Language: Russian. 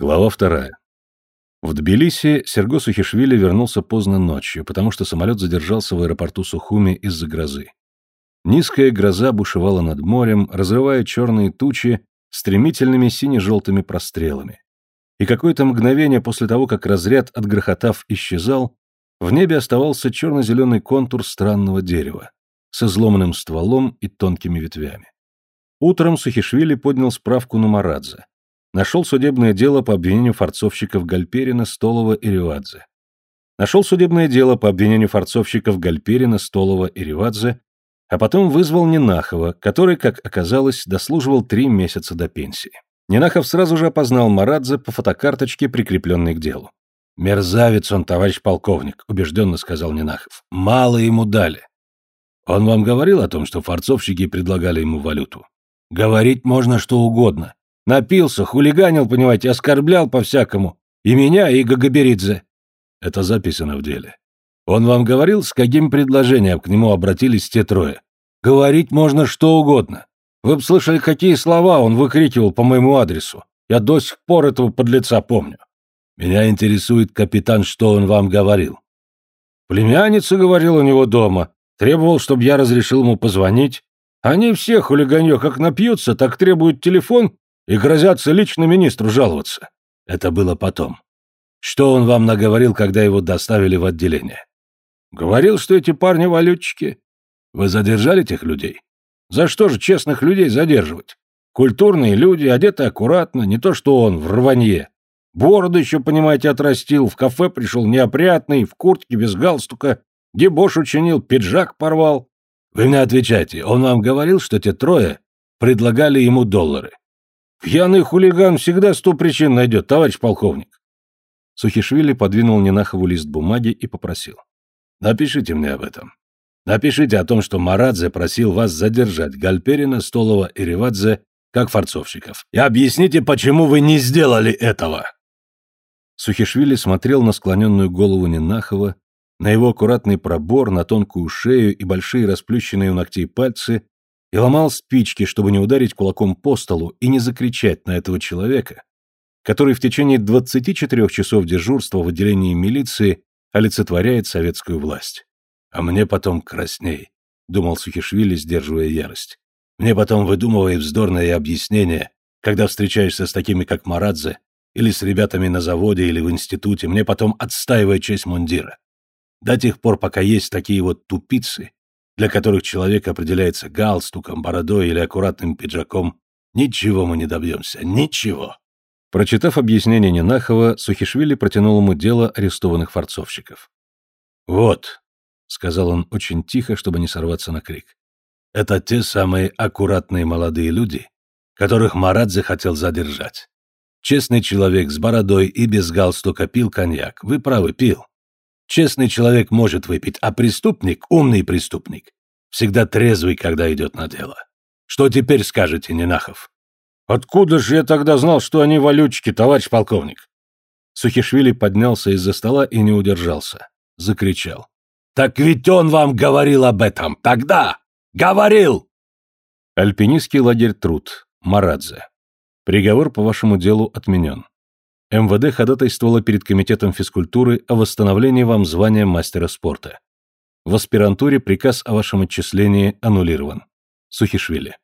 Глава вторая. В Тбилиси Серго Сухишвили вернулся поздно ночью, потому что самолет задержался в аэропорту Сухуми из-за грозы. Низкая гроза бушевала над морем, разрывая черные тучи стремительными сине-желтыми прострелами. И какое-то мгновение после того, как разряд, отгрохотав, исчезал, в небе оставался черно-зеленый контур странного дерева с изломанным стволом и тонкими ветвями. Утром Сухишвили поднял справку на Марадзе Нашел судебное дело по обвинению форцовщиков Гальперина, Столова и Ривадзе. Нашел судебное дело по обвинению форцовщиков Гальперина, Столова и Ривадзе, а потом вызвал Нинахова, который, как оказалось, дослуживал три месяца до пенсии. Нинахов сразу же опознал Марадзе по фотокарточке, прикрепленной к делу. «Мерзавец он, товарищ полковник», — убежденно сказал Нинахов. «Мало ему дали». «Он вам говорил о том, что форцовщики предлагали ему валюту?» «Говорить можно что угодно. Напился, хулиганил, понимаете, оскорблял по-всякому. И меня, и Гагаберидзе. Это записано в деле. Он вам говорил, с каким предложением к нему обратились те трое? Говорить можно что угодно. Вы бы слышали, какие слова он выкрикивал по моему адресу. Я до сих пор этого подлеца помню. Меня интересует, капитан, что он вам говорил. Племянница говорил у него дома. Требовал, чтобы я разрешил ему позвонить. Они все, хулиганье, как напьются, так требуют телефон и грозятся лично министру жаловаться. Это было потом. Что он вам наговорил, когда его доставили в отделение? Говорил, что эти парни валютчики. Вы задержали тех людей? За что же честных людей задерживать? Культурные люди, одеты аккуратно, не то что он в рванье. Бороду еще, понимаете, отрастил, в кафе пришел неопрятный, в куртке без галстука, дебош учинил, пиджак порвал. Вы мне отвечайте, он вам говорил, что те трое предлагали ему доллары? Пьяный хулиган всегда сто причин найдет, товарищ полковник. Сухишвили подвинул Нинахову лист бумаги и попросил. Напишите мне об этом. Напишите о том, что Марадзе просил вас задержать Гальперина, Столова и Ревадзе как форцовщиков. И объясните, почему вы не сделали этого. Сухишвили смотрел на склоненную голову Нинахова, на его аккуратный пробор, на тонкую шею и большие расплющенные у ногтей пальцы, и ломал спички, чтобы не ударить кулаком по столу и не закричать на этого человека, который в течение 24 часов дежурства в отделении милиции олицетворяет советскую власть. А мне потом красней, думал Сухишвили, сдерживая ярость. Мне потом выдумывая вздорное объяснение, когда встречаешься с такими, как Марадзе, или с ребятами на заводе или в институте, мне потом отстаивая честь мундира. До тех пор, пока есть такие вот тупицы, для которых человек определяется галстуком, бородой или аккуратным пиджаком, ничего мы не добьемся, ничего. Прочитав объяснение Ненахова, Сухишвили протянул ему дело арестованных форцовщиков. «Вот», — сказал он очень тихо, чтобы не сорваться на крик, — «это те самые аккуратные молодые люди, которых Марат захотел задержать. Честный человек с бородой и без галстука пил коньяк. Вы правы, пил. Честный человек может выпить, а преступник, умный преступник, всегда трезвый, когда идет на дело. Что теперь скажете, Нинахов? Откуда же я тогда знал, что они валютчики, товарищ полковник? Сухишвили поднялся из-за стола и не удержался. Закричал. Так ведь он вам говорил об этом тогда! Говорил! Альпинистский лагерь Труд. Марадзе. Приговор по вашему делу отменен. МВД ходатайствовало перед Комитетом физкультуры о восстановлении вам звания мастера спорта. В аспирантуре приказ о вашем отчислении аннулирован. Сухишвили.